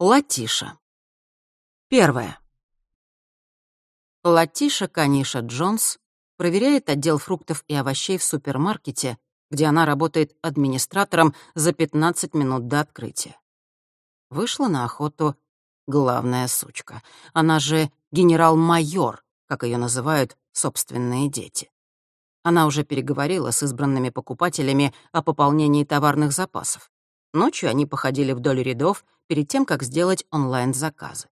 Латиша. Первое. Латиша Каниша Джонс проверяет отдел фруктов и овощей в супермаркете, где она работает администратором за 15 минут до открытия. Вышла на охоту главная сучка. Она же генерал-майор, как ее называют собственные дети. Она уже переговорила с избранными покупателями о пополнении товарных запасов. Ночью они походили вдоль рядов перед тем, как сделать онлайн-заказы.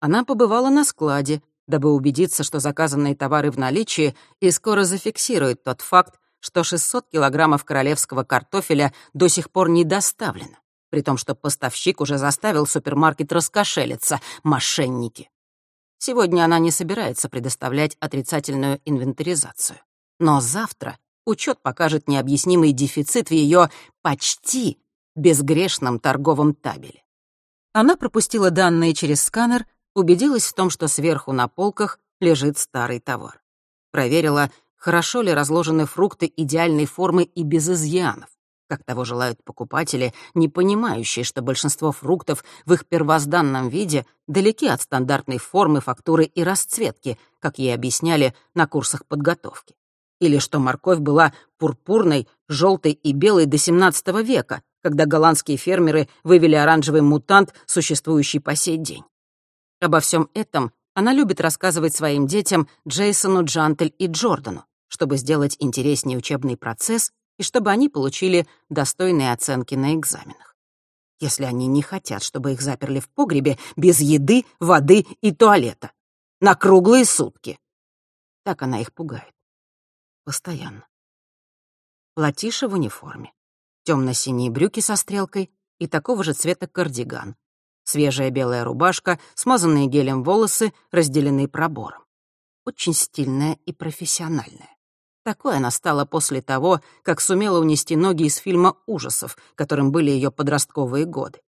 Она побывала на складе, дабы убедиться, что заказанные товары в наличии, и скоро зафиксирует тот факт, что 600 килограммов королевского картофеля до сих пор не доставлено, при том, что поставщик уже заставил супермаркет раскошелиться, мошенники. Сегодня она не собирается предоставлять отрицательную инвентаризацию. Но завтра учет покажет необъяснимый дефицит в ее почти безгрешном торговом табеле. Она пропустила данные через сканер, убедилась в том, что сверху на полках лежит старый товар. Проверила, хорошо ли разложены фрукты идеальной формы и без изъянов, как того желают покупатели, не понимающие, что большинство фруктов в их первозданном виде далеки от стандартной формы, фактуры и расцветки, как ей объясняли на курсах подготовки. Или что морковь была пурпурной, желтой и белой до XVII века, когда голландские фермеры вывели оранжевый мутант, существующий по сей день. Обо всем этом она любит рассказывать своим детям Джейсону, Джантель и Джордану, чтобы сделать интереснее учебный процесс и чтобы они получили достойные оценки на экзаменах. Если они не хотят, чтобы их заперли в погребе без еды, воды и туалета. На круглые сутки. Так она их пугает. Постоянно. Латиша в униформе темно-синие брюки со стрелкой и такого же цвета кардиган. Свежая белая рубашка, смазанные гелем волосы, разделенные пробором. Очень стильная и профессиональная. Такой она стала после того, как сумела унести ноги из фильма ужасов, которым были ее подростковые годы.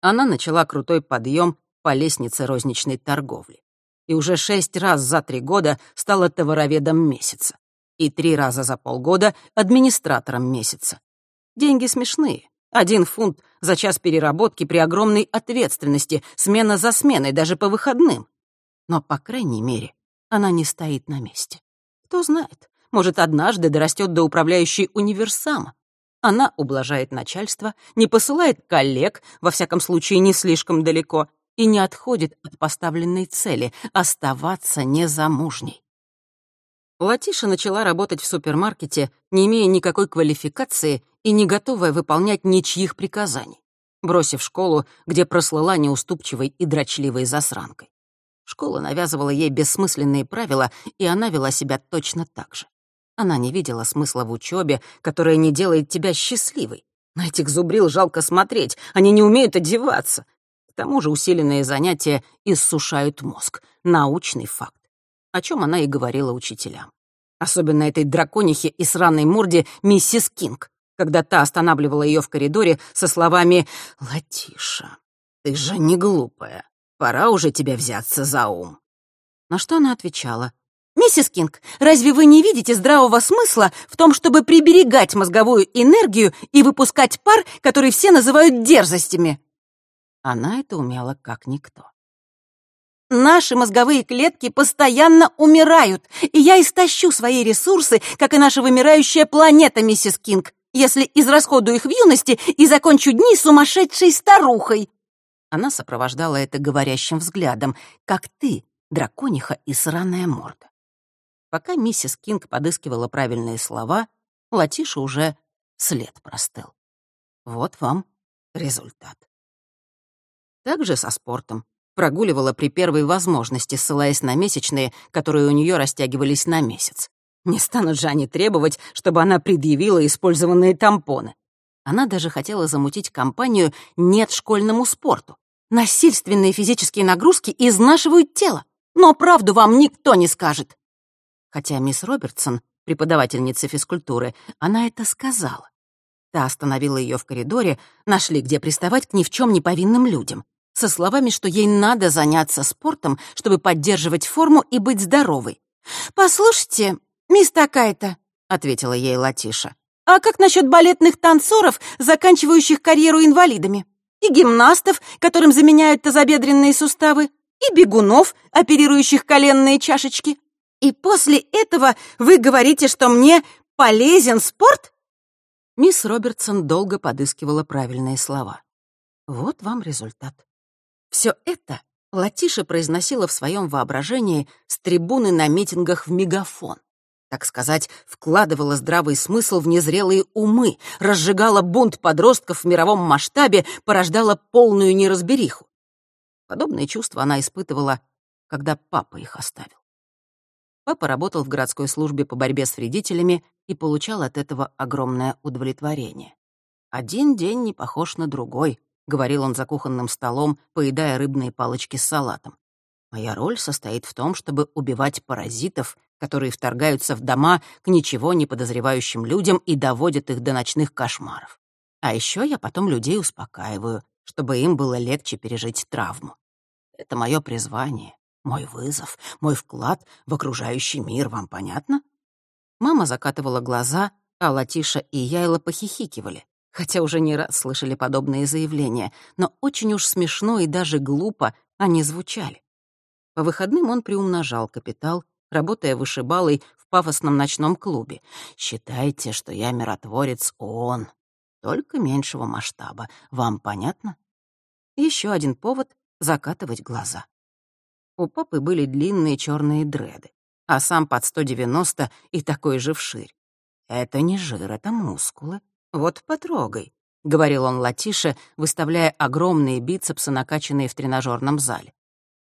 Она начала крутой подъем по лестнице розничной торговли. И уже шесть раз за три года стала товароведом месяца. И три раза за полгода администратором месяца. Деньги смешные. Один фунт за час переработки при огромной ответственности, смена за сменой, даже по выходным. Но, по крайней мере, она не стоит на месте. Кто знает, может, однажды дорастет до управляющей универсама. Она ублажает начальство, не посылает коллег, во всяком случае, не слишком далеко, и не отходит от поставленной цели — оставаться незамужней. Латиша начала работать в супермаркете, не имея никакой квалификации и не готовая выполнять ничьих приказаний, бросив школу, где прослыла неуступчивой и дрочливой засранкой. Школа навязывала ей бессмысленные правила, и она вела себя точно так же. Она не видела смысла в учебе, которая не делает тебя счастливой. На этих зубрил жалко смотреть, они не умеют одеваться. К тому же усиленные занятия иссушают мозг. Научный факт о чем она и говорила учителям. Особенно этой драконихе и сраной морде миссис Кинг, когда та останавливала ее в коридоре со словами «Латиша, ты же не глупая, пора уже тебя взяться за ум». На что она отвечала «Миссис Кинг, разве вы не видите здравого смысла в том, чтобы приберегать мозговую энергию и выпускать пар, который все называют дерзостями?» Она это умела как никто. Наши мозговые клетки постоянно умирают, и я истощу свои ресурсы, как и наша вымирающая планета, миссис Кинг, если израсходую их в юности и закончу дни сумасшедшей старухой». Она сопровождала это говорящим взглядом, как ты, дракониха и сраная морда. Пока миссис Кинг подыскивала правильные слова, Латиша уже след простыл. Вот вам результат. Так же со спортом прогуливала при первой возможности, ссылаясь на месячные, которые у нее растягивались на месяц. Не станут же они требовать, чтобы она предъявила использованные тампоны. Она даже хотела замутить кампанию «Нет школьному спорту». Насильственные физические нагрузки изнашивают тело, но правду вам никто не скажет. Хотя мисс Робертсон, преподавательница физкультуры, она это сказала. Та остановила ее в коридоре, нашли, где приставать к ни в чем не повинным людям со словами, что ей надо заняться спортом, чтобы поддерживать форму и быть здоровой. «Послушайте, мисс такая-то», — ответила ей Латиша, «а как насчет балетных танцоров, заканчивающих карьеру инвалидами? и гимнастов, которым заменяют тазобедренные суставы, и бегунов, оперирующих коленные чашечки. И после этого вы говорите, что мне полезен спорт?» Мисс Робертсон долго подыскивала правильные слова. Вот вам результат. Все это Латиша произносила в своем воображении с трибуны на митингах в мегафон. Так сказать, вкладывала здравый смысл в незрелые умы, разжигала бунт подростков в мировом масштабе, порождала полную неразбериху. Подобные чувства она испытывала, когда папа их оставил. Папа работал в городской службе по борьбе с вредителями и получал от этого огромное удовлетворение. Один день не похож на другой, — говорил он за кухонным столом, поедая рыбные палочки с салатом. «Моя роль состоит в том, чтобы убивать паразитов, которые вторгаются в дома к ничего не подозревающим людям и доводят их до ночных кошмаров. А еще я потом людей успокаиваю, чтобы им было легче пережить травму. Это мое призвание, мой вызов, мой вклад в окружающий мир, вам понятно?» Мама закатывала глаза, а Латиша и Яйла похихикивали хотя уже не раз слышали подобные заявления, но очень уж смешно и даже глупо они звучали. По выходным он приумножал капитал, работая вышибалой в пафосном ночном клубе. «Считайте, что я миротворец ООН, только меньшего масштаба. Вам понятно?» Еще один повод — закатывать глаза. У папы были длинные черные дреды, а сам под 190 и такой же вширь. Это не жир, это мускулы. «Вот потрогай», — говорил он Латише, выставляя огромные бицепсы, накачанные в тренажерном зале.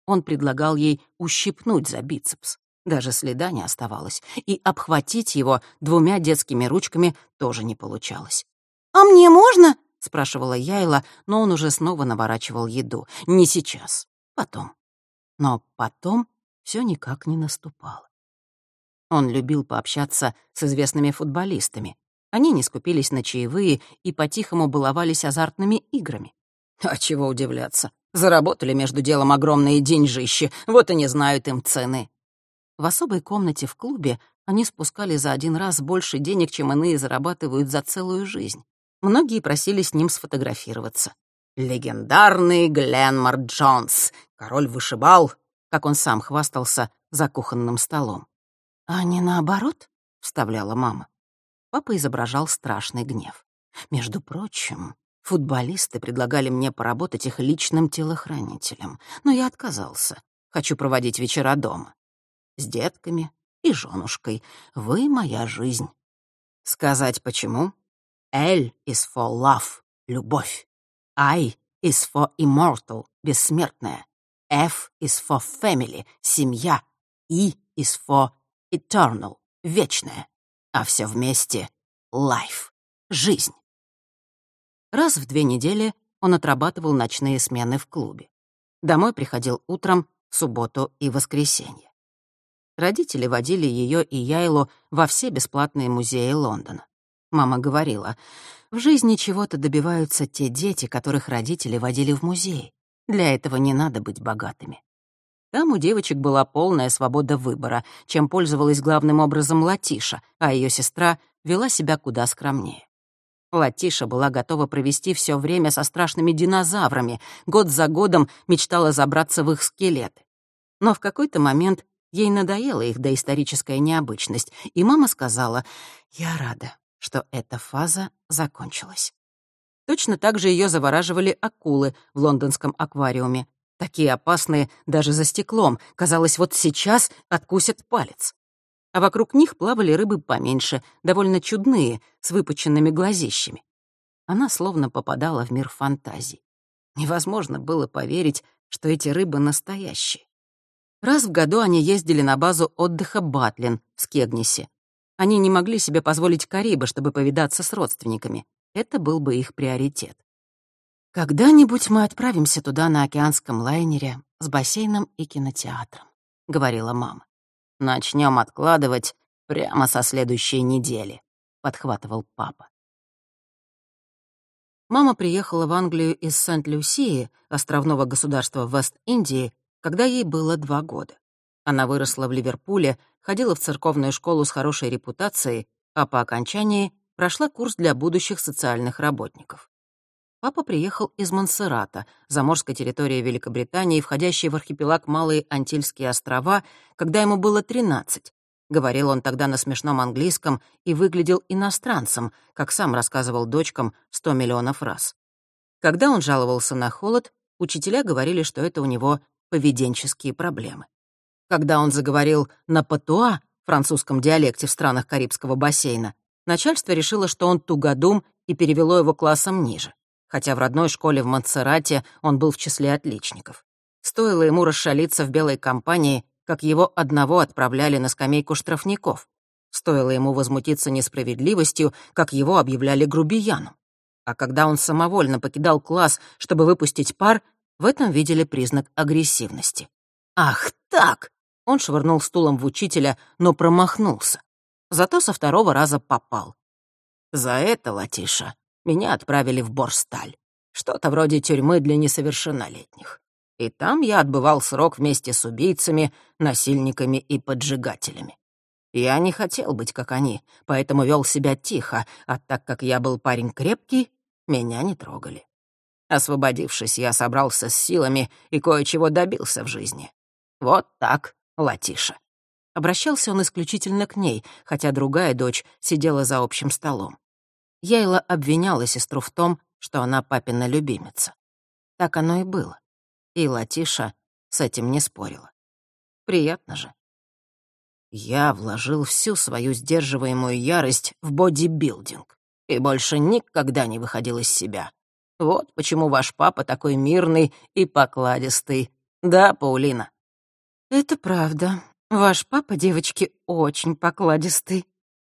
Он предлагал ей ущипнуть за бицепс. Даже следа не оставалось, и обхватить его двумя детскими ручками тоже не получалось. «А мне можно?» — спрашивала Яйла, но он уже снова наворачивал еду. «Не сейчас, потом». Но потом все никак не наступало. Он любил пообщаться с известными футболистами, они не скупились на чаевые и по-тихому баловались азартными играми. А чего удивляться? Заработали между делом огромные деньжищи, вот и не знают им цены. В особой комнате в клубе они спускали за один раз больше денег, чем иные зарабатывают за целую жизнь. Многие просили с ним сфотографироваться. Легендарный Гленмор Джонс, король вышибал, как он сам хвастался за кухонным столом. «А не наоборот?» — вставляла мама. Папа изображал страшный гнев. Между прочим, футболисты предлагали мне поработать их личным телохранителем, но я отказался. Хочу проводить вечера дома. С детками и женушкой. Вы — моя жизнь. Сказать почему? L is for love — любовь. I is for immortal — бессмертная. F is for family — семья. E is for eternal — вечная а все вместе — life — жизнь. Раз в две недели он отрабатывал ночные смены в клубе. Домой приходил утром, в субботу и воскресенье. Родители водили ее и Яйлу во все бесплатные музеи Лондона. Мама говорила, в жизни чего-то добиваются те дети, которых родители водили в музей. Для этого не надо быть богатыми. Там у девочек была полная свобода выбора, чем пользовалась главным образом Латиша, а ее сестра вела себя куда скромнее. Латиша была готова провести все время со страшными динозаврами, год за годом мечтала забраться в их скелеты. Но в какой-то момент ей надоела их доисторическая необычность, и мама сказала, «Я рада, что эта фаза закончилась». Точно так же ее завораживали акулы в лондонском аквариуме, Такие опасные даже за стеклом. Казалось, вот сейчас откусят палец. А вокруг них плавали рыбы поменьше, довольно чудные, с выпученными глазищами. Она словно попадала в мир фантазий. Невозможно было поверить, что эти рыбы настоящие. Раз в году они ездили на базу отдыха Батлин в Скегнисе. Они не могли себе позволить Карибы, чтобы повидаться с родственниками. Это был бы их приоритет. «Когда-нибудь мы отправимся туда на океанском лайнере с бассейном и кинотеатром», — говорила мама. «Начнем откладывать прямо со следующей недели», — подхватывал папа. Мама приехала в Англию из Сент-Люсии, островного государства Вест-Индии, когда ей было два года. Она выросла в Ливерпуле, ходила в церковную школу с хорошей репутацией, а по окончании прошла курс для будущих социальных работников. Папа приехал из Монсеррата, заморской территории Великобритании, входящей в архипелаг Малые Антильские острова, когда ему было 13. Говорил он тогда на смешном английском и выглядел иностранцем, как сам рассказывал дочкам сто миллионов раз. Когда он жаловался на холод, учителя говорили, что это у него поведенческие проблемы. Когда он заговорил на патуа, французском диалекте в странах Карибского бассейна, начальство решило, что он тугодум и перевело его классом ниже хотя в родной школе в Монсеррате он был в числе отличников. Стоило ему расшалиться в белой компании, как его одного отправляли на скамейку штрафников. Стоило ему возмутиться несправедливостью, как его объявляли грубияном. А когда он самовольно покидал класс, чтобы выпустить пар, в этом видели признак агрессивности. «Ах так!» Он швырнул стулом в учителя, но промахнулся. Зато со второго раза попал. «За это, Латиша, меня отправили в Борсталь. Что-то вроде тюрьмы для несовершеннолетних. И там я отбывал срок вместе с убийцами, насильниками и поджигателями. Я не хотел быть как они, поэтому вел себя тихо, а так как я был парень крепкий, меня не трогали. Освободившись, я собрался с силами и кое-чего добился в жизни. Вот так, Латиша. Обращался он исключительно к ней, хотя другая дочь сидела за общим столом. Яйла обвиняла сестру в том, что она папина любимица. Так оно и было. И Латиша с этим не спорила. Приятно же. Я вложил всю свою сдерживаемую ярость в бодибилдинг и больше никогда не выходил из себя. Вот почему ваш папа такой мирный и покладистый. Да, Паулина?» «Это правда. Ваш папа, девочки, очень покладистый».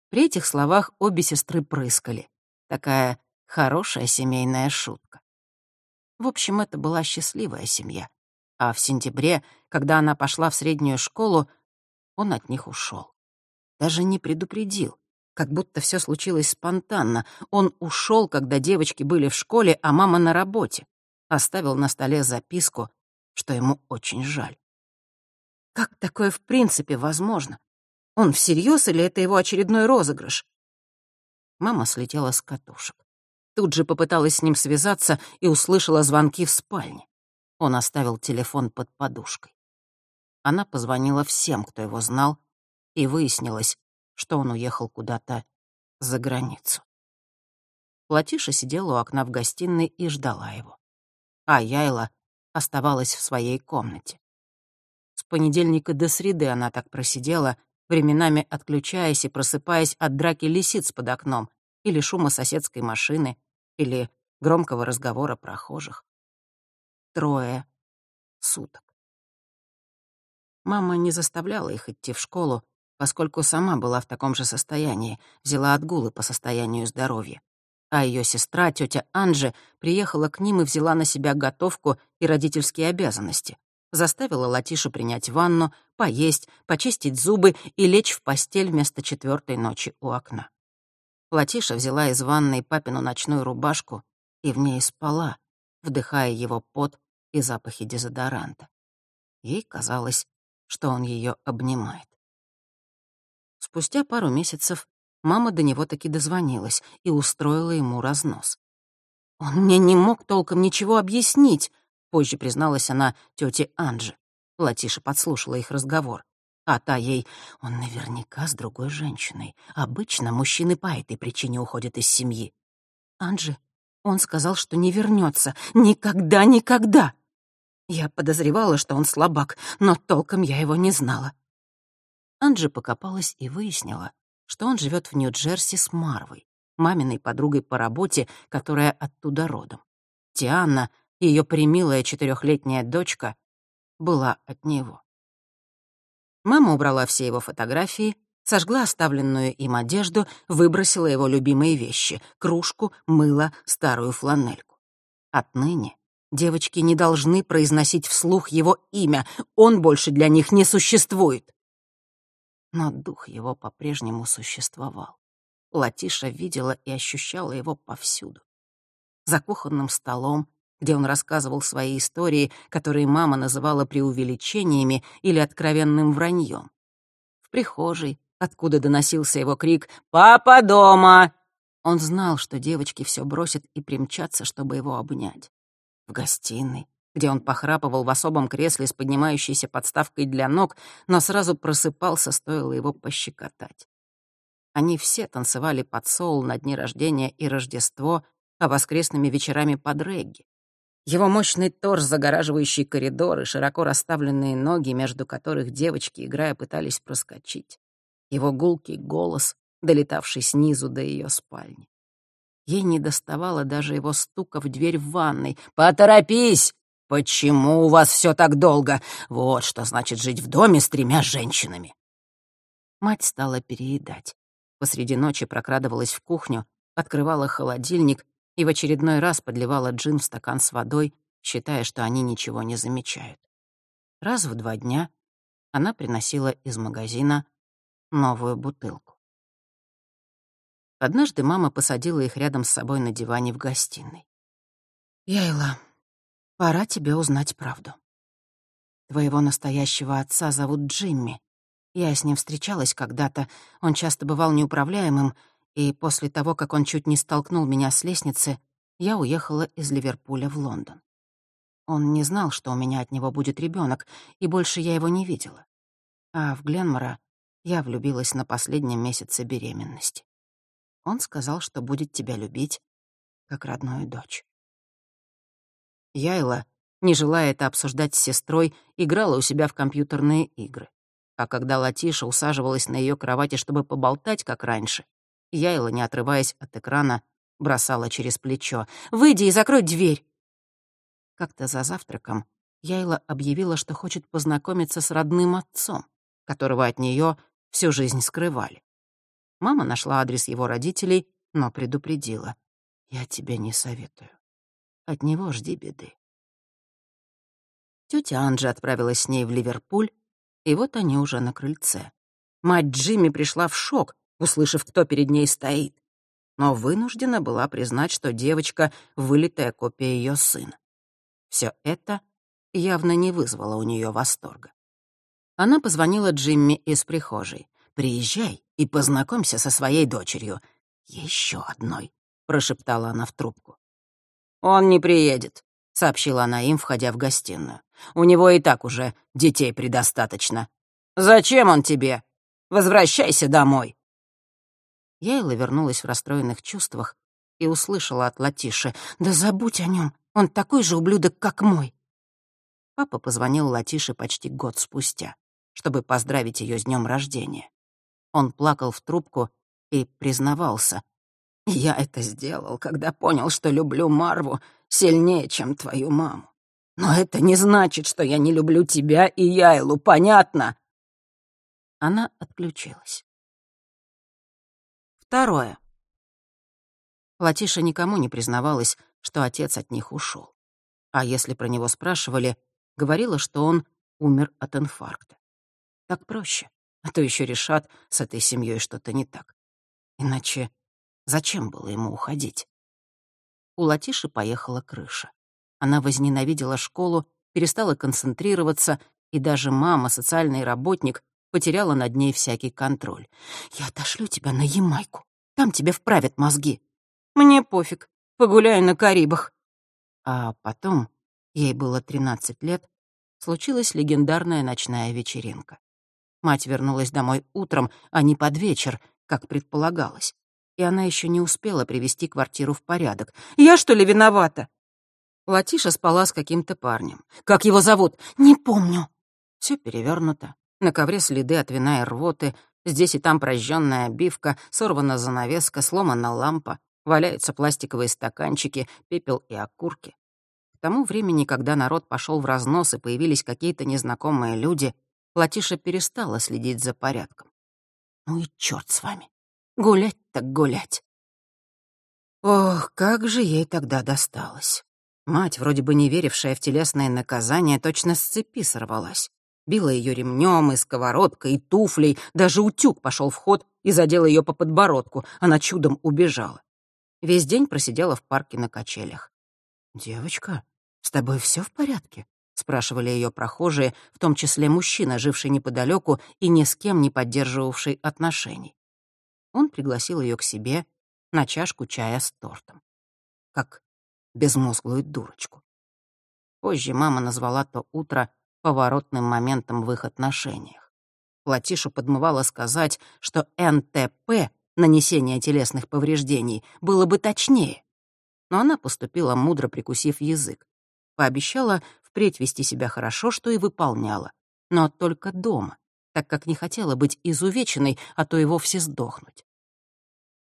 При этих словах обе сестры прыскали. Такая хорошая семейная шутка. В общем, это была счастливая семья. А в сентябре, когда она пошла в среднюю школу, он от них ушел. Даже не предупредил, как будто все случилось спонтанно. Он ушел, когда девочки были в школе, а мама на работе. Оставил на столе записку, что ему очень жаль. Как такое в принципе возможно? Он всерьез или это его очередной розыгрыш? Мама слетела с катушек. Тут же попыталась с ним связаться и услышала звонки в спальне. Он оставил телефон под подушкой. Она позвонила всем, кто его знал, и выяснилось, что он уехал куда-то за границу. Платиша сидела у окна в гостиной и ждала его. А Яйла оставалась в своей комнате. С понедельника до среды она так просидела, временами отключаясь и просыпаясь от драки лисиц под окном или шума соседской машины, или громкого разговора прохожих. Трое суток. Мама не заставляла их идти в школу, поскольку сама была в таком же состоянии, взяла отгулы по состоянию здоровья. А ее сестра, тетя Анжи, приехала к ним и взяла на себя готовку и родительские обязанности заставила Латишу принять ванну, поесть, почистить зубы и лечь в постель вместо четвертой ночи у окна. Латиша взяла из ванной папину ночную рубашку и в ней спала, вдыхая его пот и запахи дезодоранта. Ей казалось, что он ее обнимает. Спустя пару месяцев мама до него таки дозвонилась и устроила ему разнос. Он мне не мог толком ничего объяснить, Позже призналась она тете Анже. Латиша подслушала их разговор. А та ей, он наверняка с другой женщиной. Обычно мужчины по этой причине уходят из семьи. Анжи, он сказал, что не вернется. Никогда, никогда. Я подозревала, что он слабак, но толком я его не знала. Анжи покопалась и выяснила, что он живет в Нью-Джерси с Марвой, маминой подругой по работе, которая оттуда родом. Тианна ее примилая четырехлетняя дочка была от него. Мама убрала все его фотографии, сожгла оставленную им одежду, выбросила его любимые вещи — кружку, мыло, старую фланельку. Отныне девочки не должны произносить вслух его имя, он больше для них не существует. Но дух его по-прежнему существовал. Латиша видела и ощущала его повсюду. За кухонным столом, где он рассказывал свои истории, которые мама называла преувеличениями или откровенным враньем. В прихожей, откуда доносился его крик «Папа дома!», Он знал, что девочки все бросят и примчатся, чтобы его обнять. В гостиной, где он похрапывал в особом кресле с поднимающейся подставкой для ног, но сразу просыпался, стоило его пощекотать. Они все танцевали под соул на дни рождения и Рождество, а воскресными вечерами под регги. Его мощный торс, загораживающий коридоры, широко расставленные ноги, между которых девочки, играя, пытались проскочить. Его гулкий голос, долетавший снизу до ее спальни. Ей не доставало даже его стука в дверь в ванной. «Поторопись! Почему у вас все так долго? Вот что значит жить в доме с тремя женщинами!» Мать стала переедать. Посреди ночи прокрадывалась в кухню, открывала холодильник и в очередной раз подливала джин в стакан с водой, считая, что они ничего не замечают. Раз в два дня она приносила из магазина новую бутылку. Однажды мама посадила их рядом с собой на диване в гостиной. «Яйла, пора тебе узнать правду. Твоего настоящего отца зовут Джимми. Я с ним встречалась когда-то, он часто бывал неуправляемым, и после того, как он чуть не столкнул меня с лестницы, я уехала из Ливерпуля в Лондон. Он не знал, что у меня от него будет ребенок, и больше я его не видела. А в Гленмора я влюбилась на последнем месяце беременности. Он сказал, что будет тебя любить, как родную дочь. Яйла, не желая это обсуждать с сестрой, играла у себя в компьютерные игры. А когда Латиша усаживалась на ее кровати, чтобы поболтать, как раньше, Яйла, не отрываясь от экрана, бросала через плечо. «Выйди и закрой дверь!» Как-то за завтраком Яйла объявила, что хочет познакомиться с родным отцом, которого от нее всю жизнь скрывали. Мама нашла адрес его родителей, но предупредила. «Я тебе не советую. От него жди беды». Тетя Анджи отправилась с ней в Ливерпуль, и вот они уже на крыльце. Мать Джимми пришла в шок, услышав, кто перед ней стоит. Но вынуждена была признать, что девочка — вылитая копия ее сына. Все это явно не вызвало у нее восторга. Она позвонила Джимми из прихожей. «Приезжай и познакомься со своей дочерью. Еще одной», — прошептала она в трубку. «Он не приедет», — сообщила она им, входя в гостиную. «У него и так уже детей предостаточно. Зачем он тебе? Возвращайся домой». Яйла вернулась в расстроенных чувствах и услышала от Латиши. «Да забудь о нем, он такой же ублюдок, как мой». Папа позвонил Латише почти год спустя, чтобы поздравить ее с днем рождения. Он плакал в трубку и признавался. «Я это сделал, когда понял, что люблю Марву сильнее, чем твою маму. Но это не значит, что я не люблю тебя и Яйлу, понятно?» Она отключилась. Второе. Латиша никому не признавалась, что отец от них ушел. А если про него спрашивали, говорила, что он умер от инфаркта. Так проще, а то еще решат, с этой семьей что-то не так. Иначе зачем было ему уходить? У Латиши поехала крыша. Она возненавидела школу, перестала концентрироваться, и даже мама, социальный работник, потеряла над ней всякий контроль. «Я отошлю тебя на Ямайку. Там тебе вправят мозги». «Мне пофиг. Погуляю на Карибах». А потом, ей было 13 лет, случилась легендарная ночная вечеринка. Мать вернулась домой утром, а не под вечер, как предполагалось. И она еще не успела привести квартиру в порядок. «Я, что ли, виновата?» Латиша спала с каким-то парнем. «Как его зовут?» «Не помню». Все перевернуто. На ковре следы от вина и рвоты, здесь и там прожженная обивка, сорвана занавеска, сломана лампа, валяются пластиковые стаканчики, пепел и окурки. К тому времени, когда народ пошел в разнос и появились какие-то незнакомые люди, Латиша перестала следить за порядком. Ну и черт с вами. Гулять так гулять. Ох, как же ей тогда досталось. Мать, вроде бы не верившая в телесное наказание, точно с цепи сорвалась. Била ее ремнем и сковородкой, и туфлей, даже утюг пошел в ход и задел ее по подбородку. Она чудом убежала. Весь день просидела в парке на качелях. «Девочка, с тобой все в порядке?» — спрашивали ее прохожие, в том числе мужчина, живший неподалеку и ни с кем не поддерживавший отношений. Он пригласил ее к себе на чашку чая с тортом. Как безмозглую дурочку. Позже мама назвала то утро поворотным моментом в их отношениях. Латишу подмывала сказать, что НТП, нанесение телесных повреждений, было бы точнее. Но она поступила мудро, прикусив язык. Пообещала впредь вести себя хорошо, что и выполняла. Но только дома, так как не хотела быть изувеченной, а то и вовсе сдохнуть.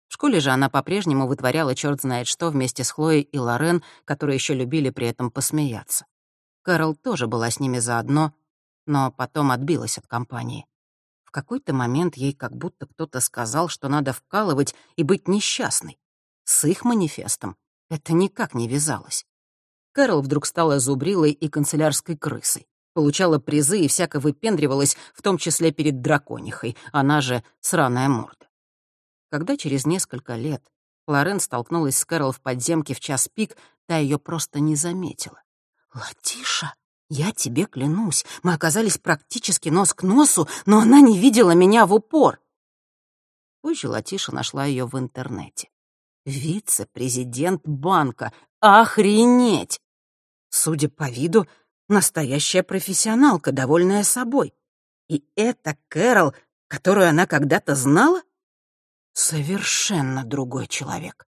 В школе же она по-прежнему вытворяла черт знает что вместе с Хлоей и Лорен, которые еще любили при этом посмеяться. Кэрол тоже была с ними заодно, но потом отбилась от компании. В какой-то момент ей как будто кто-то сказал, что надо вкалывать и быть несчастной. С их манифестом это никак не вязалось. Кэрол вдруг стала зубрилой и канцелярской крысой. Получала призы и всяко выпендривалась, в том числе перед драконихой, она же сраная морда. Когда через несколько лет Лорен столкнулась с Кэрол в подземке в час пик, та ее просто не заметила. «Латиша, я тебе клянусь, мы оказались практически нос к носу, но она не видела меня в упор». Позже Латиша нашла ее в интернете. Вице-президент банка. Охренеть! Судя по виду, настоящая профессионалка, довольная собой. И это Кэрол, которую она когда-то знала? Совершенно другой человек.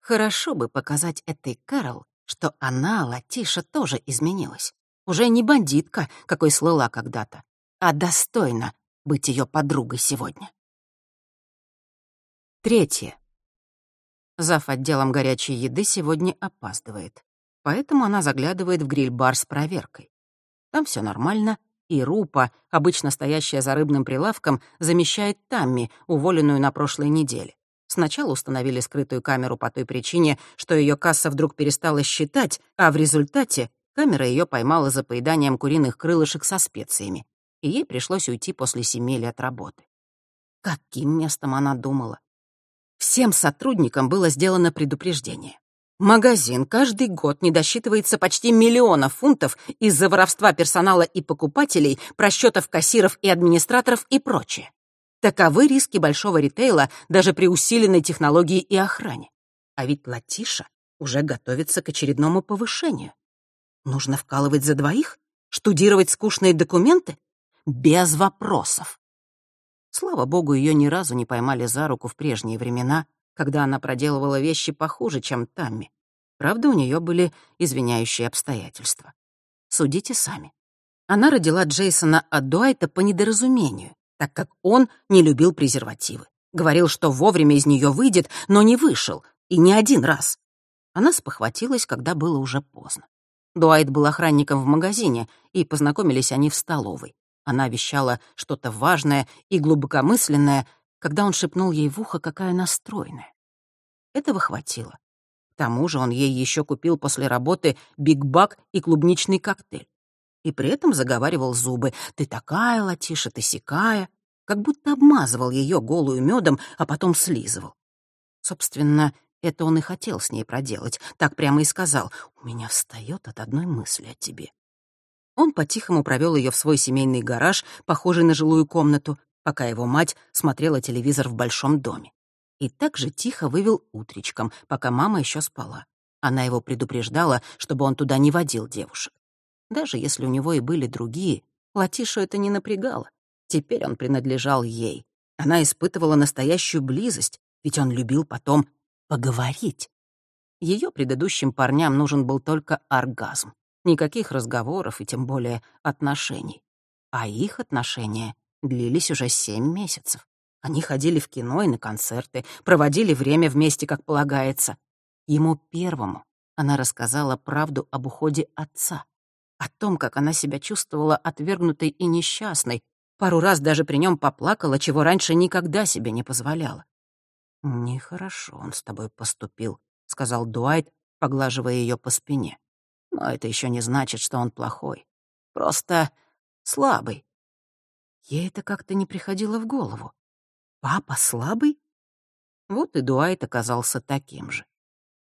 Хорошо бы показать этой Кэрол, что она, Латиша, тоже изменилась. Уже не бандитка, какой слыла когда-то, а достойна быть ее подругой сегодня. Третье. Зав. отделом горячей еды сегодня опаздывает. Поэтому она заглядывает в гриль-бар с проверкой. Там все нормально, и Рупа, обычно стоящая за рыбным прилавком, замещает Тамми, уволенную на прошлой неделе. Сначала установили скрытую камеру по той причине, что ее касса вдруг перестала считать, а в результате камера ее поймала за поеданием куриных крылышек со специями, и ей пришлось уйти после семи лет работы. Каким местом она думала? Всем сотрудникам было сделано предупреждение. Магазин каждый год не досчитывается почти миллиона фунтов из-за воровства персонала и покупателей, просчетов кассиров и администраторов и прочее. Таковы риски большого ритейла даже при усиленной технологии и охране. А ведь Латиша уже готовится к очередному повышению. Нужно вкалывать за двоих? Штудировать скучные документы? Без вопросов. Слава богу, ее ни разу не поймали за руку в прежние времена, когда она проделывала вещи похуже, чем Тамми. Правда, у нее были извиняющие обстоятельства. Судите сами. Она родила Джейсона от Дуайта по недоразумению, так как он не любил презервативы. Говорил, что вовремя из нее выйдет, но не вышел, и не один раз. Она спохватилась, когда было уже поздно. Дуайт был охранником в магазине, и познакомились они в столовой. Она вещала что-то важное и глубокомысленное, когда он шепнул ей в ухо, какая настроенная. Этого хватило. К тому же он ей еще купил после работы биг-бак и клубничный коктейль. И при этом заговаривал зубы. «Ты такая, Латиша, ты сякая», как будто обмазывал ее голую медом, а потом слизывал. Собственно, это он и хотел с ней проделать. Так прямо и сказал. «У меня встает от одной мысли о тебе». Он по-тихому провел ее в свой семейный гараж, похожий на жилую комнату, пока его мать смотрела телевизор в большом доме. И так же тихо вывел утречком, пока мама еще спала. Она его предупреждала, чтобы он туда не водил девушек. Даже если у него и были другие, Латишу это не напрягало. Теперь он принадлежал ей. Она испытывала настоящую близость, ведь он любил потом поговорить. Ее предыдущим парням нужен был только оргазм. Никаких разговоров и тем более отношений. А их отношения длились уже семь месяцев. Они ходили в кино и на концерты, проводили время вместе, как полагается. Ему первому она рассказала правду об уходе отца, о том, как она себя чувствовала отвергнутой и несчастной, пару раз даже при нем поплакала, чего раньше никогда себе не позволяла. «Нехорошо он с тобой поступил», — сказал Дуайт, поглаживая ее по спине. «Но это еще не значит, что он плохой. Просто слабый. Ей это как-то не приходило в голову. Папа слабый? Вот и Дуайт оказался таким же.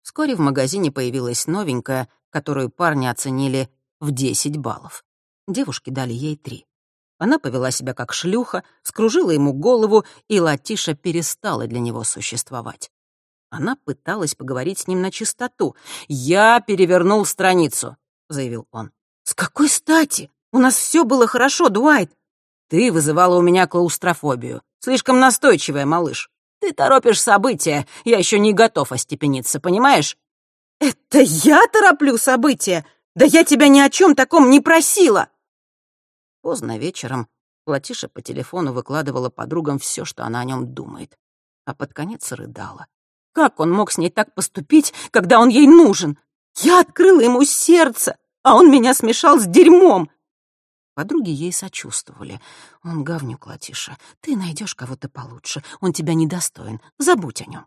Вскоре в магазине появилась новенькая, которую парни оценили в 10 баллов. Девушки дали ей три. Она повела себя как шлюха, скружила ему голову, и Латиша перестала для него существовать. Она пыталась поговорить с ним на чистоту. «Я перевернул страницу», — заявил он. «С какой стати? У нас все было хорошо, Дуайт. Ты вызывала у меня клаустрофобию. Слишком настойчивая, малыш. Ты торопишь события. Я еще не готов остепениться, понимаешь? Это я тороплю события? Да я тебя ни о чем таком не просила. Поздно вечером Латиша по телефону выкладывала подругам все, что она о нем думает. А под конец рыдала. Как он мог с ней так поступить, когда он ей нужен? Я открыла ему сердце, а он меня смешал с дерьмом. Подруги ей сочувствовали. «Он говнюк, Латиша. Ты найдешь кого-то получше. Он тебя недостоин. Забудь о нем».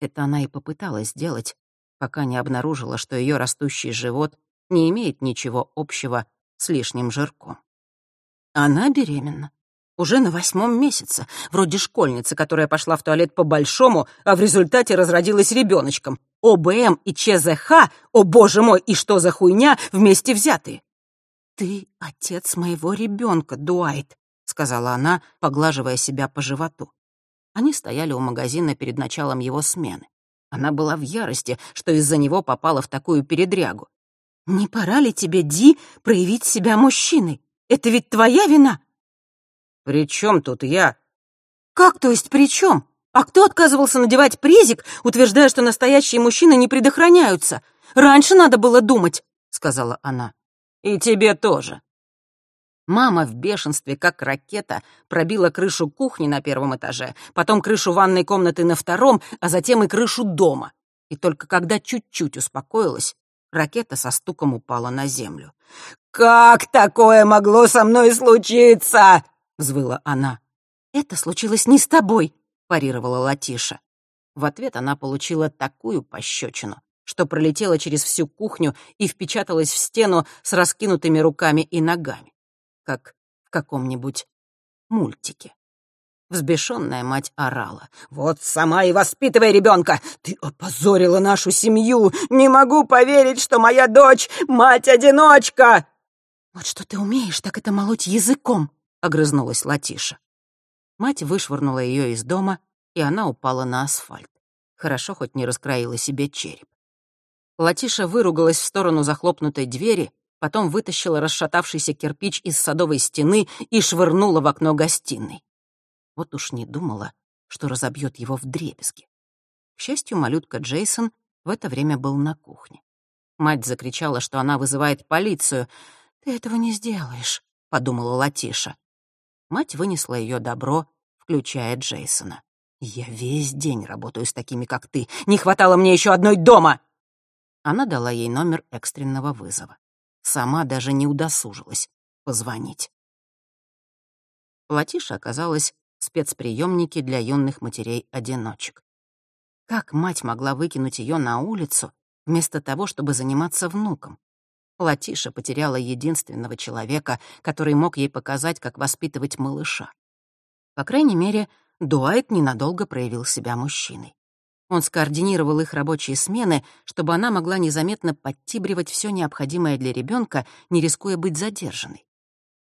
Это она и попыталась сделать, пока не обнаружила, что ее растущий живот не имеет ничего общего с лишним жирком. Она беременна. Уже на восьмом месяце. Вроде школьницы, которая пошла в туалет по-большому, а в результате разродилась ребеночком. ОБМ и ЧЗХ, о боже мой, и что за хуйня, вместе взятые. «Ты отец моего ребенка, Дуайт», — сказала она, поглаживая себя по животу. Они стояли у магазина перед началом его смены. Она была в ярости, что из-за него попала в такую передрягу. «Не пора ли тебе, Ди, проявить себя мужчиной? Это ведь твоя вина!» «При чем тут я?» «Как, то есть, при чем? А кто отказывался надевать презик, утверждая, что настоящие мужчины не предохраняются? Раньше надо было думать», — сказала она. И тебе тоже». Мама в бешенстве, как ракета, пробила крышу кухни на первом этаже, потом крышу ванной комнаты на втором, а затем и крышу дома. И только когда чуть-чуть успокоилась, ракета со стуком упала на землю. «Как такое могло со мной случиться?» — взвыла она. «Это случилось не с тобой», — парировала Латиша. В ответ она получила такую пощечину, что пролетела через всю кухню и впечаталась в стену с раскинутыми руками и ногами, как в каком-нибудь мультике. Взбешенная мать орала. «Вот сама и воспитывай ребенка! Ты опозорила нашу семью! Не могу поверить, что моя дочь — мать-одиночка!» «Вот что ты умеешь, так это молоть языком!» — огрызнулась Латиша. Мать вышвырнула ее из дома, и она упала на асфальт. Хорошо хоть не раскроила себе череп. Латиша выругалась в сторону захлопнутой двери, потом вытащила расшатавшийся кирпич из садовой стены и швырнула в окно гостиной. Вот уж не думала, что разобьет его в дребезги. К счастью, малютка Джейсон в это время был на кухне. Мать закричала, что она вызывает полицию. «Ты этого не сделаешь», — подумала Латиша. Мать вынесла ее добро, включая Джейсона. «Я весь день работаю с такими, как ты. Не хватало мне еще одной дома!» Она дала ей номер экстренного вызова. Сама даже не удосужилась позвонить. Латиша оказалась в спецприемнике для юных матерей-одиночек. Как мать могла выкинуть ее на улицу, вместо того, чтобы заниматься внуком? Латиша потеряла единственного человека, который мог ей показать, как воспитывать малыша. По крайней мере, Дуайт ненадолго проявил себя мужчиной. Он скоординировал их рабочие смены, чтобы она могла незаметно подтибривать все необходимое для ребенка, не рискуя быть задержанной.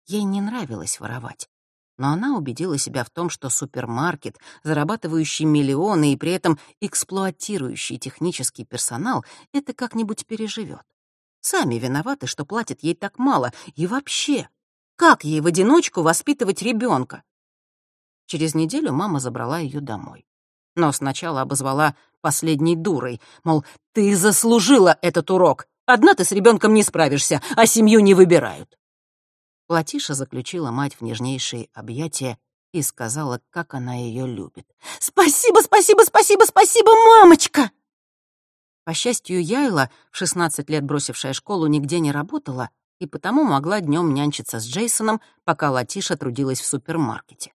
Ей не нравилось воровать. Но она убедила себя в том, что супермаркет, зарабатывающий миллионы и при этом эксплуатирующий технический персонал, это как-нибудь переживет. Сами виноваты, что платят ей так мало. И вообще, как ей в одиночку воспитывать ребенка? Через неделю мама забрала ее домой но сначала обозвала последней дурой, мол, ты заслужила этот урок. Одна ты с ребенком не справишься, а семью не выбирают. Латиша заключила мать в нежнейшие объятия и сказала, как она ее любит. «Спасибо, спасибо, спасибо, спасибо, мамочка!» По счастью, Яйла, в 16 лет бросившая школу, нигде не работала и потому могла днем нянчиться с Джейсоном, пока Латиша трудилась в супермаркете.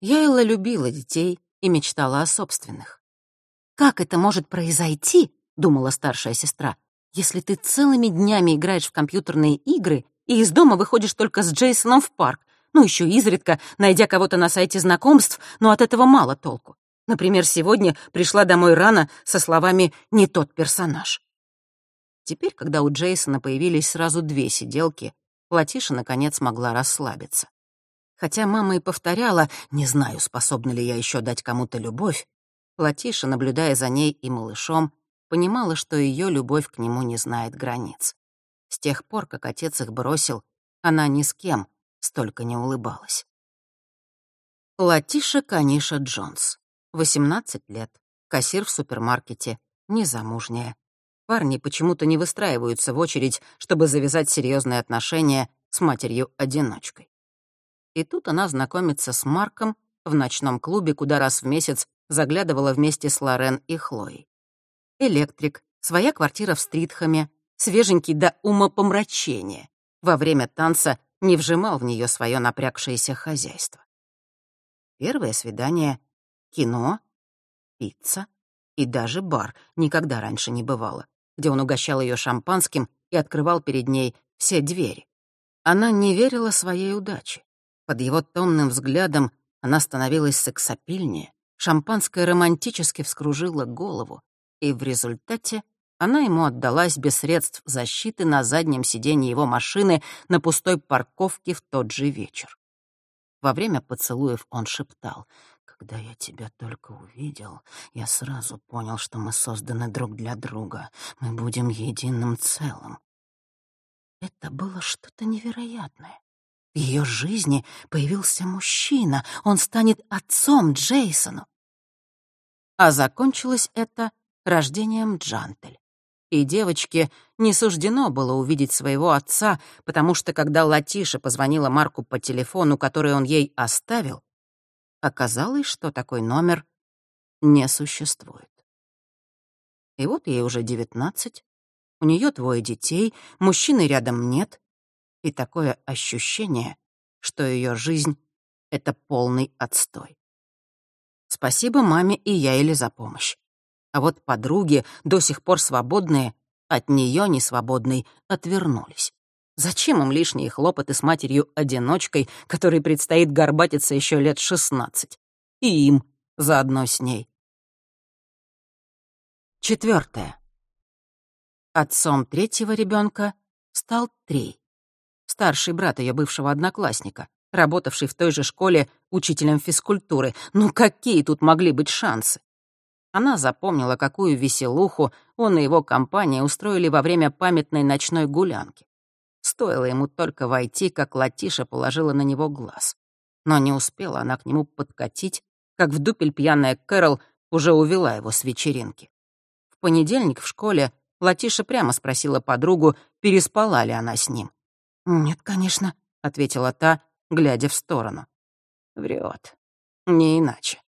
Яйла любила детей и мечтала о собственных. «Как это может произойти?» — думала старшая сестра. «Если ты целыми днями играешь в компьютерные игры и из дома выходишь только с Джейсоном в парк, ну еще изредка, найдя кого-то на сайте знакомств, но от этого мало толку. Например, сегодня пришла домой рано со словами «не тот персонаж». Теперь, когда у Джейсона появились сразу две сиделки, Латиша наконец могла расслабиться. Хотя мама и повторяла, не знаю, способна ли я еще дать кому-то любовь, Латиша, наблюдая за ней и малышом, понимала, что ее любовь к нему не знает границ. С тех пор, как отец их бросил, она ни с кем столько не улыбалась. Латиша Каниша Джонс. 18 лет. Кассир в супермаркете. Незамужняя. Парни почему-то не выстраиваются в очередь, чтобы завязать серьезные отношения с матерью-одиночкой. И тут она знакомится с Марком в ночном клубе, куда раз в месяц заглядывала вместе с Лорен и Хлоей. Электрик, своя квартира в Стритхаме, свеженький до умопомрачения. Во время танца не вжимал в нее свое напрягшееся хозяйство. Первое свидание — кино, пицца и даже бар, никогда раньше не бывало, где он угощал ее шампанским и открывал перед ней все двери. Она не верила своей удаче. Под его томным взглядом она становилась сексапильнее, шампанское романтически вскружило голову, и в результате она ему отдалась без средств защиты на заднем сиденье его машины на пустой парковке в тот же вечер. Во время поцелуев он шептал. «Когда я тебя только увидел, я сразу понял, что мы созданы друг для друга. Мы будем единым целым». Это было что-то невероятное. В ее жизни появился мужчина. Он станет отцом Джейсону. А закончилось это рождением Джантель и девочке не суждено было увидеть своего отца, потому что когда Латиша позвонила Марку по телефону, который он ей оставил, оказалось, что такой номер не существует. И вот ей уже девятнадцать, у нее двое детей, мужчины рядом нет, и такое ощущение, что ее жизнь — это полный отстой. Спасибо маме и Яэле за помощь. А вот подруги, до сих пор свободные, от нее не свободной, отвернулись. Зачем им лишние хлопоты с матерью-одиночкой, которой предстоит горбатиться еще лет шестнадцать? И им заодно с ней. Четвертое. Отцом третьего ребенка стал Трей, старший брат ее бывшего одноклассника, работавший в той же школе учителем физкультуры. Ну какие тут могли быть шансы? Она запомнила, какую веселуху он и его компания устроили во время памятной ночной гулянки. Стоило ему только войти, как Латиша положила на него глаз. Но не успела она к нему подкатить, как в дупель пьяная Кэрол уже увела его с вечеринки. В понедельник в школе Латиша прямо спросила подругу, переспала ли она с ним. «Нет, конечно», — ответила та, глядя в сторону. Врет. Не иначе.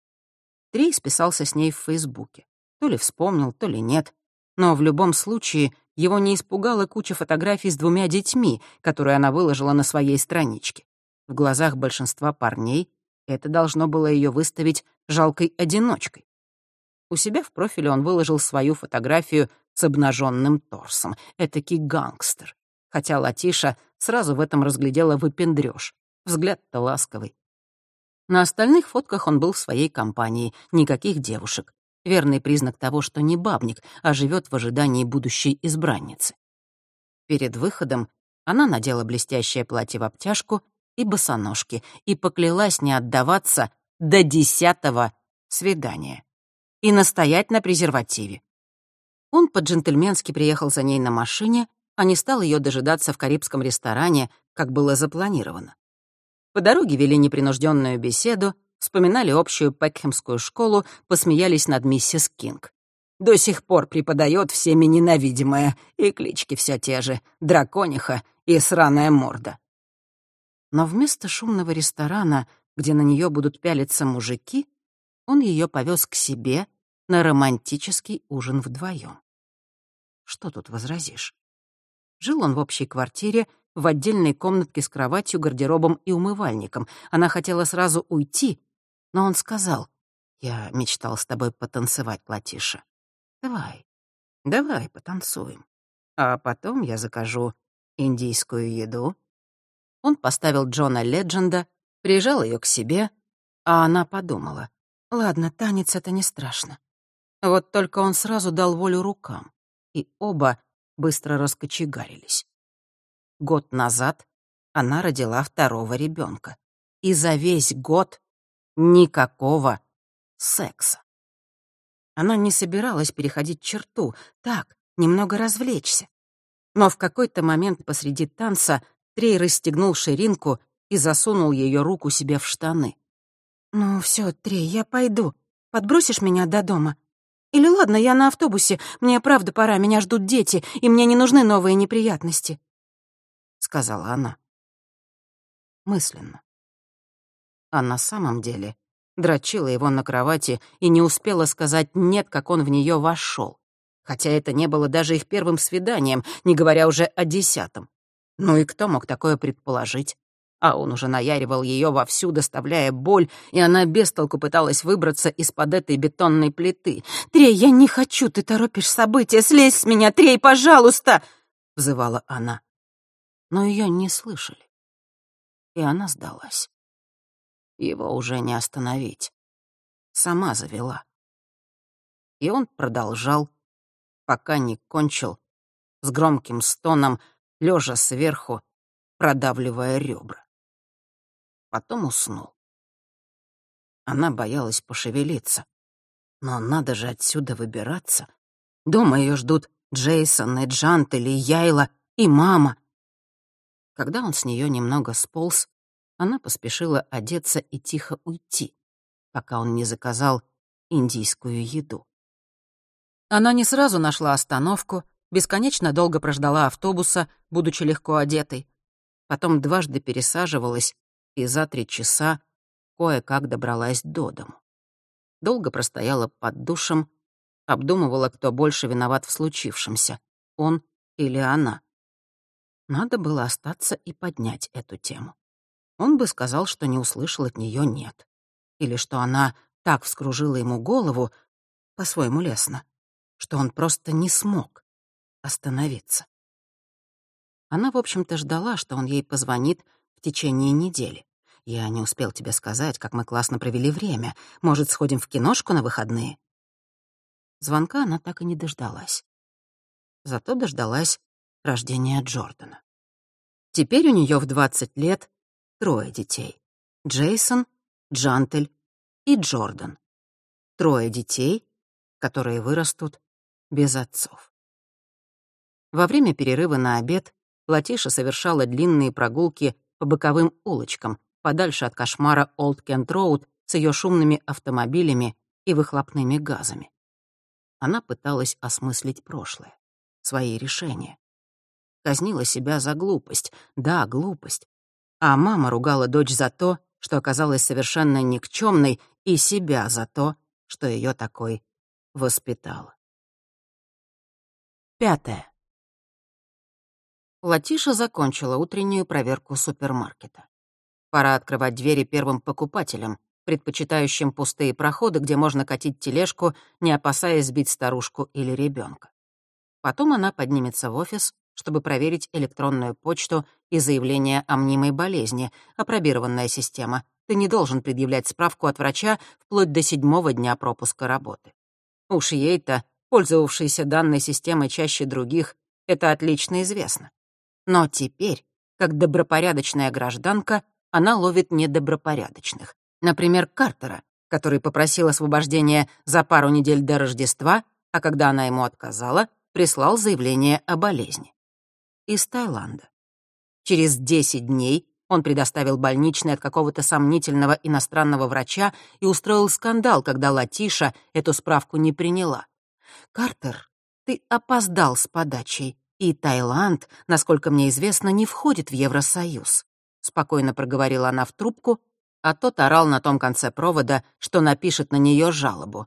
Три списался с ней в Фейсбуке. То ли вспомнил, то ли нет. Но в любом случае его не испугала куча фотографий с двумя детьми, которые она выложила на своей страничке. В глазах большинства парней это должно было ее выставить жалкой одиночкой. У себя в профиле он выложил свою фотографию с обнаженным торсом. Этакий гангстер. Хотя Латиша сразу в этом разглядела выпендрёж. Взгляд-то ласковый, на остальных фотках он был в своей компании, никаких девушек. Верный признак того, что не бабник, а живет в ожидании будущей избранницы. Перед выходом она надела блестящее платье в обтяжку и босоножки и поклялась не отдаваться до десятого свидания и настоять на презервативе. Он по-джентльменски приехал за ней на машине, а не стал ее дожидаться в карибском ресторане, как было запланировано. По дороге вели непринужденную беседу, вспоминали общую Пекхемскую школу, посмеялись над миссис Кинг. До сих пор преподает всеми ненавидимая, и клички все те же — дракониха и сраная морда. Но вместо шумного ресторана, где на нее будут пялиться мужики, он ее повез к себе на романтический ужин вдвоем. Что тут возразишь? Жил он в общей квартире в отдельной комнатке с кроватью, гардеробом и умывальником. Она хотела сразу уйти, но он сказал, «Я мечтал с тобой потанцевать, Латиша. Давай, давай потанцуем. А потом я закажу индийскую еду». Он поставил Джона Ледженда, прижал ее к себе, а она подумала, «Ладно, танец — это не страшно». Вот только он сразу дал волю рукам, и оба быстро раскочегарились. Год назад она родила второго ребенка. И за весь год никакого секса. Она не собиралась переходить черту, так, немного развлечься. Но в какой-то момент посреди танца Трей расстегнул ширинку и засунул ее руку себе в штаны. «Ну все, Трей, я пойду. Подбросишь меня до дома? Или ладно, я на автобусе, мне правда пора, меня ждут дети, и мне не нужны новые неприятности», — сказала она. Мысленно. А на самом деле дрочила его на кровати и не успела сказать «нет», как он в нее вошел. Хотя это не было даже их первым свиданием, не говоря уже о десятом. Ну и кто мог такое предположить? А он уже наяривал ее вовсю, доставляя боль, и она без толку пыталась выбраться из-под этой бетонной плиты. «Трей, я не хочу, ты торопишь события, слезь с меня, Трей, пожалуйста!» — взывала она. Но ее не слышали. И она сдалась. Его уже не остановить. Сама завела. И он продолжал, пока не кончил, с громким стоном, лежа сверху, продавливая ребра. Потом уснул. Она боялась пошевелиться. Но надо же отсюда выбираться. Дома ее ждут Джейсон и Джант или Яйла и мама. Когда он с нее немного сполз, она поспешила одеться и тихо уйти, пока он не заказал индийскую еду. Она не сразу нашла остановку, бесконечно долго прождала автобуса, будучи легко одетой. Потом дважды пересаживалась и за три часа кое-как добралась до дому. Долго простояла под душем, обдумывала, кто больше виноват в случившемся, он или она. Надо было остаться и поднять эту тему он бы сказал, что не услышал от нее «нет». Или что она так вскружила ему голову, по-своему лестно, что он просто не смог остановиться. Она, в общем-то, ждала, что он ей позвонит в течение недели. «Я не успел тебе сказать, как мы классно провели время. Может, сходим в киношку на выходные?» Звонка она так и не дождалась. Зато дождалась рождения Джордана. Теперь у нее в 20 лет трое детей. Джейсон, Джантель и Джордан. Трое детей, которые вырастут без отцов. Во время перерыва на обед Латиша совершала длинные прогулки по боковым улочкам, подальше от кошмара Олд Кент Роуд с ее шумными автомобилями и выхлопными газами. Она пыталась осмыслить прошлое, свои решения. Казнила себя за глупость. Да, глупость а мама ругала дочь за то, что оказалась совершенно никчемной, и себя за то, что ее такой воспитала. Пятое. Латиша закончила утреннюю проверку супермаркета. Пора открывать двери первым покупателям, предпочитающим пустые проходы, где можно катить тележку, не опасаясь сбить старушку или ребенка. Потом она поднимется в офис, чтобы проверить электронную почту и заявление о мнимой болезни, апробированная система. Ты не должен предъявлять справку от врача вплоть до седьмого дня пропуска работы. Уж ей-то, пользовавшейся данной системой чаще других, это отлично известно. Но теперь, как добропорядочная гражданка, она ловит недобропорядочных. Например, Картера, который попросил освобождения за пару недель до Рождества, а когда она ему отказала, прислал заявление о болезни из Таиланда. Через 10 дней он предоставил больничный от какого-то сомнительного иностранного врача и устроил скандал, когда Латиша эту справку не приняла. «Картер, ты опоздал с подачей, и Таиланд, насколько мне известно, не входит в Евросоюз», — спокойно проговорила она в трубку, а тот орал на том конце провода, что напишет на нее жалобу.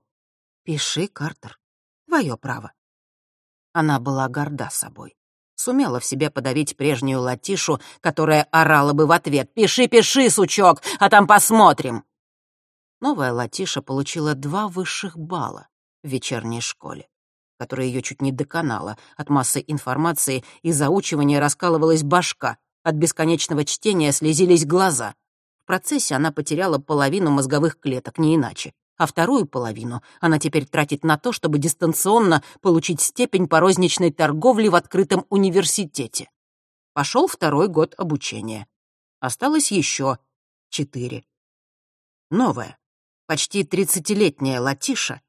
«Пиши, Картер, твое право». Она была горда собой сумела в себе подавить прежнюю латишу, которая орала бы в ответ «Пиши, пиши, сучок, а там посмотрим!» Новая латиша получила два высших балла в вечерней школе, которая ее чуть не доконала. От массы информации и заучивания раскалывалась башка, от бесконечного чтения слезились глаза. В процессе она потеряла половину мозговых клеток, не иначе а вторую половину она теперь тратит на то, чтобы дистанционно получить степень по розничной торговле в открытом университете. Пошел второй год обучения. Осталось еще четыре. Новая, почти тридцатилетняя Латиша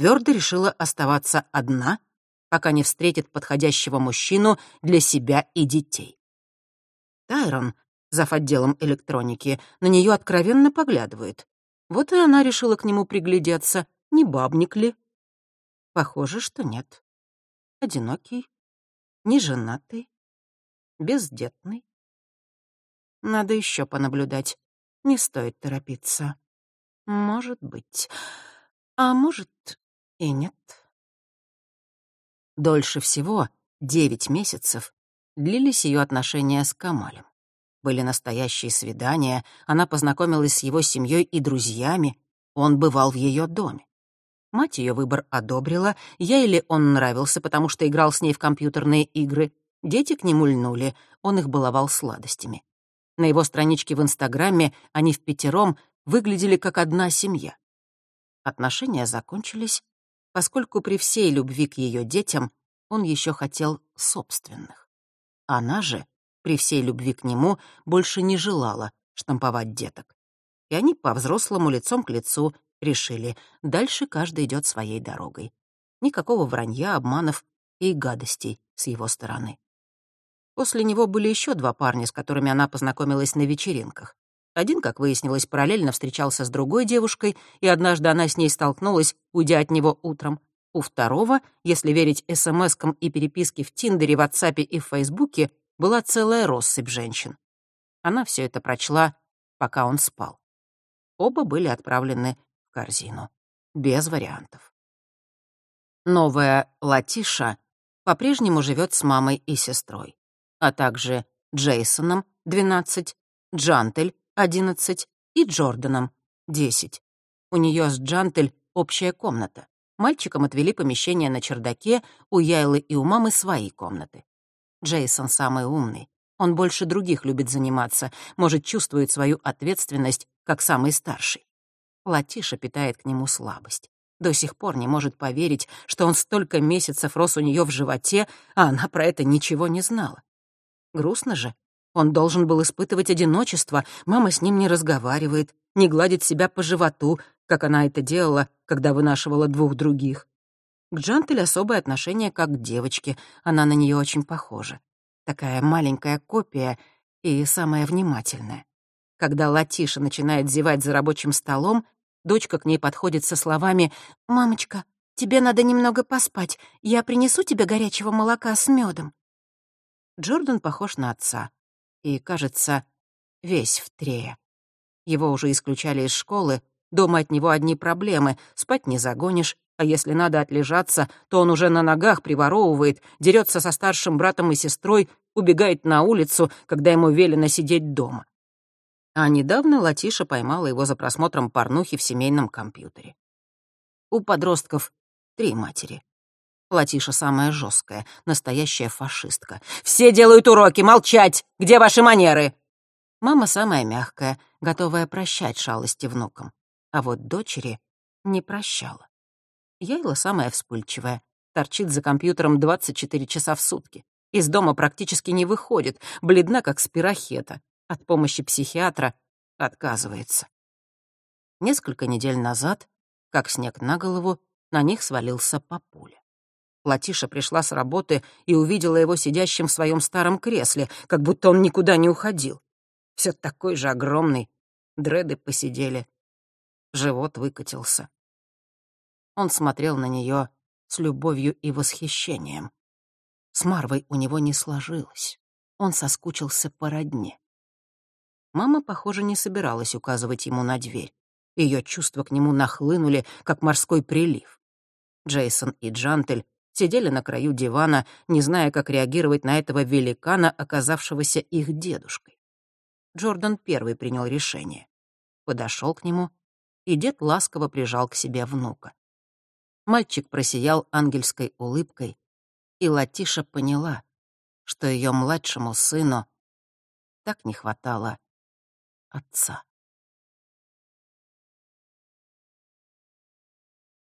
твердо решила оставаться одна, пока не встретит подходящего мужчину для себя и детей. Тайрон, зав. отделом электроники, на нее откровенно поглядывает. Вот и она решила к нему приглядеться, не бабник ли. Похоже, что нет. Одинокий, неженатый, бездетный. Надо еще понаблюдать. Не стоит торопиться. Может быть. А может и нет. Дольше всего, девять месяцев, длились ее отношения с Камалем. Были настоящие свидания, она познакомилась с его семьей и друзьями, он бывал в ее доме. Мать ее выбор одобрила, я или он нравился, потому что играл с ней в компьютерные игры. Дети к нему льнули, он их баловал сладостями. На его страничке в Инстаграме они в пятером выглядели как одна семья. Отношения закончились, поскольку при всей любви к ее детям он еще хотел собственных. Она же, при всей любви к нему, больше не желала штамповать деток. И они по-взрослому лицом к лицу решили, дальше каждый идет своей дорогой. Никакого вранья, обманов и гадостей с его стороны. После него были еще два парня, с которыми она познакомилась на вечеринках. Один, как выяснилось, параллельно встречался с другой девушкой, и однажды она с ней столкнулась, уйдя от него утром. У второго, если верить смс-кам и переписке в Тиндере, Ватсапе и в Фейсбуке, была целая россыпь женщин. Она все это прочла, пока он спал. Оба были отправлены в корзину. Без вариантов. Новая Латиша по-прежнему живет с мамой и сестрой, а также Джейсоном, 12, Джантель, 11 и Джорданом, 10. У нее с Джантель общая комната. Мальчикам отвели помещение на чердаке, у Яйлы и у мамы свои комнаты. Джейсон самый умный. Он больше других любит заниматься, может, чувствует свою ответственность, как самый старший. Латиша питает к нему слабость. До сих пор не может поверить, что он столько месяцев рос у нее в животе, а она про это ничего не знала. Грустно же. Он должен был испытывать одиночество, мама с ним не разговаривает, не гладит себя по животу, как она это делала, когда вынашивала двух других. К Джантель особое отношение как к девочке, она на нее очень похожа. Такая маленькая копия и самая внимательная. Когда Латиша начинает зевать за рабочим столом, дочка к ней подходит со словами «Мамочка, тебе надо немного поспать, я принесу тебе горячего молока с медом. Джордан похож на отца и, кажется, весь в трее. Его уже исключали из школы, дома от него одни проблемы, спать не загонишь, а если надо отлежаться, то он уже на ногах приворовывает, дерется со старшим братом и сестрой, убегает на улицу, когда ему велено сидеть дома. А недавно Латиша поймала его за просмотром порнухи в семейном компьютере. У подростков три матери. Латиша самая жесткая, настоящая фашистка. «Все делают уроки! Молчать! Где ваши манеры?» Мама самая мягкая, готовая прощать шалости внукам. А вот дочери не прощала. Яйла самая вспыльчивая, торчит за компьютером 24 часа в сутки. Из дома практически не выходит, бледна, как спирохета. От помощи психиатра отказывается. Несколько недель назад, как снег на голову, на них свалился папуля. Латиша пришла с работы и увидела его сидящим в своем старом кресле, как будто он никуда не уходил. Все такой же огромный, дреды посидели, живот выкатился. Он смотрел на нее с любовью и восхищением. С Марвой у него не сложилось. Он соскучился по родне. Мама, похоже, не собиралась указывать ему на дверь. Ее чувства к нему нахлынули, как морской прилив. Джейсон и Джантель сидели на краю дивана, не зная, как реагировать на этого великана, оказавшегося их дедушкой. Джордан первый принял решение. Подошел к нему, и дед ласково прижал к себе внука. Мальчик просиял ангельской улыбкой, и Латиша поняла, что ее младшему сыну так не хватало отца.